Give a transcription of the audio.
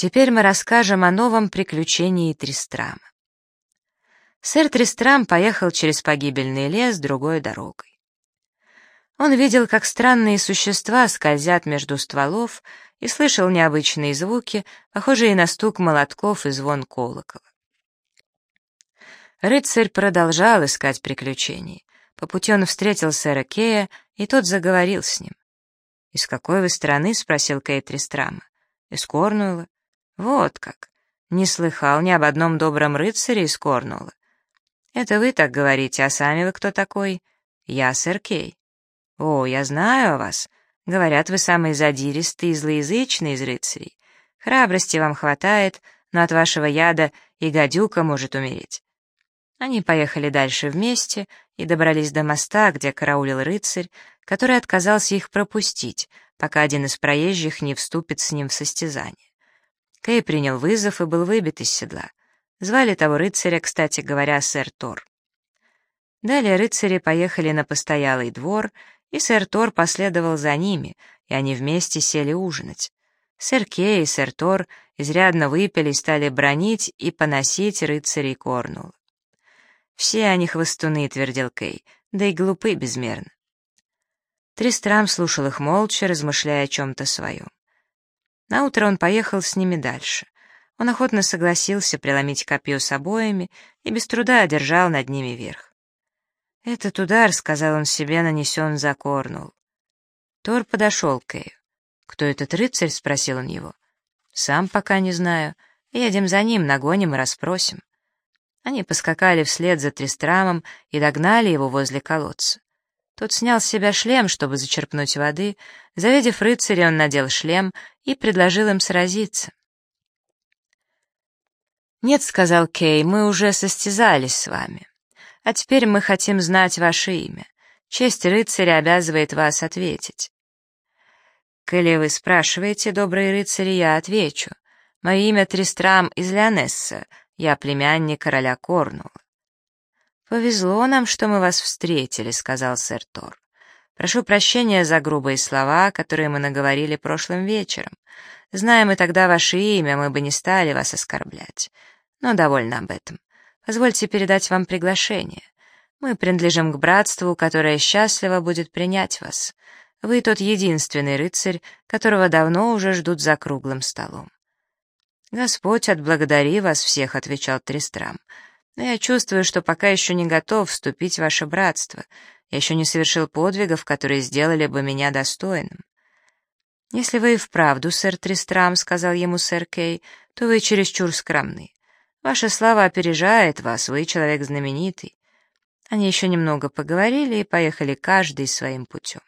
Теперь мы расскажем о новом приключении Тристрама. Сэр Тристрам поехал через погибельный лес другой дорогой. Он видел, как странные существа скользят между стволов и слышал необычные звуки, похожие на стук молотков и звон колокола. Рыцарь продолжал искать приключений. По пути он встретил сэра Кея, и тот заговорил с ним. «Из какой вы страны?» — спросил Кей Тристрама. «Из Корнуэлла». «Вот как! Не слыхал ни об одном добром рыцаре из Корнуэлла». «Это вы так говорите, а сами вы кто такой?» «Я сэр Кей». «О, я знаю о вас. Говорят, вы самый задиристый и злоязычный из рыцарей. Храбрости вам хватает, но от вашего яда и гадюка может умереть. Они поехали дальше вместе и добрались до моста, где караулил рыцарь, который отказался их пропустить, пока один из проезжих не вступит с ним в состязание. Кей принял вызов и был выбит из седла. Звали того рыцаря, кстати говоря, сэр Тор. Далее рыцари поехали на постоялый двор, и сэр Тор последовал за ними, и они вместе сели ужинать. Сэр Кей и сэр Тор изрядно выпили и стали бронить и поносить рыцарей Корнуэлла. «Все они хвостуны», — твердил Кей, — «да и глупы безмерно». Тристрам слушал их молча, размышляя о чем-то своем. Наутро он поехал с ними дальше. Он охотно согласился преломить копье с обоями и без труда одержал над ними верх. «Этот удар», — сказал он себе, — нанесен за Корнул. Тор подошел к Кею. «Кто этот рыцарь?» — спросил он его. «Сам пока не знаю. Едем за ним, нагоним и расспросим». Они поскакали вслед за Тристрамом и догнали его возле колодца. Тот снял с себя шлем, чтобы зачерпнуть воды. Завидев рыцаря, он надел шлем и предложил им сразиться. «Нет», — сказал Кей, — «мы уже состязались с вами. А теперь мы хотим знать ваше имя. Честь рыцаря обязывает вас ответить». «Коли вы спрашиваете, добрые рыцари, я отвечу. Мое имя Тристрам из Леонесса, я племянник короля Корнула. «Повезло нам, что мы вас встретили», — сказал сэр Тор. «Прошу прощения за грубые слова, которые мы наговорили прошлым вечером. Зная мы тогда ваше имя, мы бы не стали вас оскорблять. Но довольно об этом. Позвольте передать вам приглашение. Мы принадлежим к братству, которое счастливо будет принять вас. Вы тот единственный рыцарь, которого давно уже ждут за круглым столом. «Господь отблагодари вас всех», — отвечал Тристрам. «Но я чувствую, что пока еще не готов вступить в ваше братство. Я еще не совершил подвигов, которые сделали бы меня достойным». «Если вы и вправду, сэр Тристрам», — сказал ему сэр Кей, — «то вы чересчур скромны. Ваша слава опережает вас, вы человек знаменитый». Они еще немного поговорили и поехали каждый своим путем.